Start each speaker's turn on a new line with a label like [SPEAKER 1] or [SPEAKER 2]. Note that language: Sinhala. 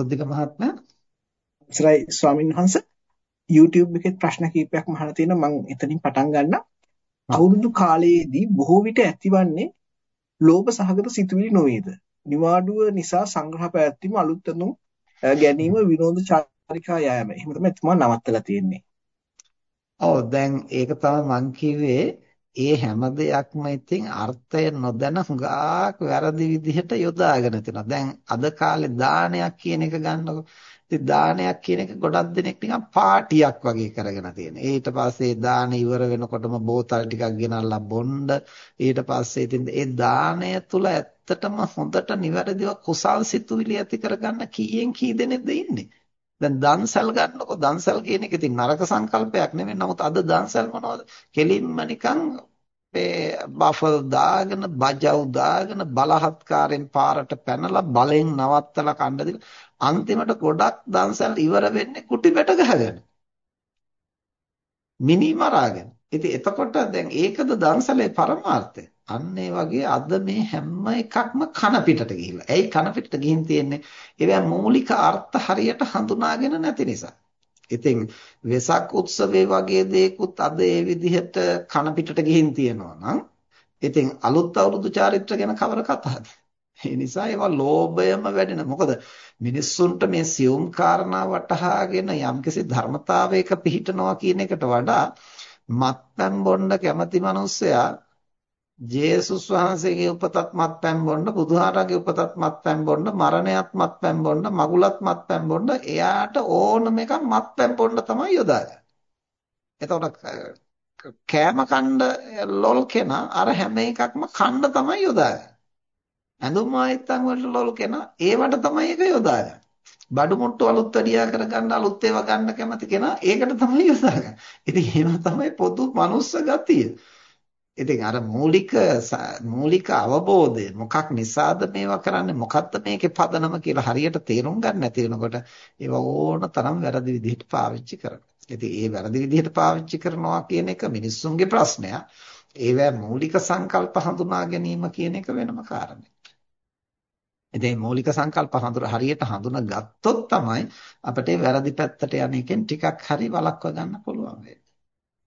[SPEAKER 1] සොද්දික මහත්මයා
[SPEAKER 2] ඉස්සරයි ස්වාමීන් වහන්සේ YouTube එකේ ප්‍රශ්න කිහිපයක්ම අහලා තියෙනවා මම එතනින් පටන් ගන්නම්. අවුරුදු කාලයේදී බොහෝ විට ඇතිවන්නේ ලෝභ සහගත සිතුවිලි නොවේද? නිවාඩුව නිසා සංග්‍රහ පැවැත්වීම අලුත් අඳුම් ගැනීම විනෝද චාරිකා යෑම. එහෙම තමයි තුමා නවත්තලා තියෙන්නේ.
[SPEAKER 1] ඔව් දැන් ඒක තමයි මං කිව්වේ ඒ හැම දෙයක්ම ඉතින් අර්ථය නොදැන හුඟක් වැරදි විදිහට යොදාගෙන තිනවා. දැන් අද කාලේ දානයක් කියන එක ගන්නකො. ඉතින් දානයක් කියන එක ගොඩක් දෙනෙක් නිකන් පාටියක් වගේ කරගෙන තියෙන. ඊට පස්සේ දාන ඉවර වෙනකොටම බෝතල් ටිකක් ගෙනල්ලා බොන්න. ඊට පස්සේ ඉතින් ඒ දානය තුල ඇත්තටම හොඳට නිවැරදිව කුසල් සිතුවිලි ඇති කරගන්න කීයෙන් කී දෙනෙක්ද ඉන්නේ? දැන් දන්සල් ගන්නකො දන්සල් කියන එක ඉතින් නරක සංකල්පයක් නෙමෙයි. නමුත් අද දන්සල් මොනවද? කෙලින්ම නිකන් මේ බෆල් දාගෙන බජව් දාගෙන බලහත්කාරයෙන් පාරට පැනලා බලෙන් නවත්තලා කණ්ඩ දින අන්තිමට ගොඩක් දන්සල් ඉවර වෙන්නේ කුටි පැට ගහගෙන. මිනි මරාගෙන. ඉතින් එතකොට දැන් ඒකද දන්සලේ පරමාර්ථය. අන්න ඒ වගේ අද මේ හැම එකක්ම කන පිටට ගිහිල්ලා. ඇයි කන පිටට ගිහින් තියෙන්නේ? ඒවා මූලික අර්ථ හරියට හඳුනාගෙන නැති නිසා. ඉතින් වෙසක් උත්සවයේ වගේ දේකුත් අද ඒ විදිහට කන පිටට ගිහින් තියෙනවා නම් ඉතින් අලුත් අවුරුදු චාරිත්‍ර ගැන කවර කතාවද? ඒ නිසා ඒවා ලෝභයම වැඩෙන. මොකද මිනිස්සුන්ට මේ සියුම් කාරණා වටහාගෙන යම්කිසි ධර්මතාවයක පිහිටනවා කියන එකට වඩා මත්පැන් බොන්න කැමති මිනිස්සයා ජේසුස් වහන්සේගේ උපතත් මත්පැන් බොන්න, බුදුහාරගේ උපතත් මත්පැන් බොන්න, මරණයත් මත්පැන් බොන්න, මගුලත් මත්පැන් බොන්න, එයාට ඕනම එකක් මත්පැන් බොන්න තමයි යොදාගන්නේ. එතකොට කෑම කණ්ඩ ලොල් කෙනා අර හැම එකක්ම කණ්ඩ තමයි යොදාගන්නේ. ඇඳුම් ආයත්තන් වලට ලොල් කෙනා ඒවට තමයි ඒක යොදාගන්නේ. බඩු මුට්ටු අලුත් වැඩියා කරගන්න අලුත් ඒවා ගන්න කැමති කෙනා ඒකට තමයි යොදාගන්නේ. ඉතින් එහෙම තමයි පොදු මනුස්ස ගතිය. ඉතින් අර මූලික මූලික අවබෝධය මොකක් නිසාද මේවා කරන්නේ මොකක්ද මේකේ පදනම කියලා හරියට තේරුම් ගන්න නැති වෙනකොට ඒවා ඕන තරම් වැරදි විදිහට පාවිච්චි කරනවා. ඉතින් ඒ වැරදි විදිහට පාවිච්චි කරනවා කියන එක මිනිස්සුන්ගේ ප්‍රශ්නයක්. ඒවැ මූලික සංකල්ප හඳුනා ගැනීම කියන එක වෙනම කාරණයක්. ඉතින් මූලික සංකල්ප හඳුර හරියට හඳුනා ගත්තොත් තමයි අපිට වැරදි පැත්තට යන එකෙන් ටිකක් හරි වළක්වා ගන්න පුළුවන් වෙන්නේ.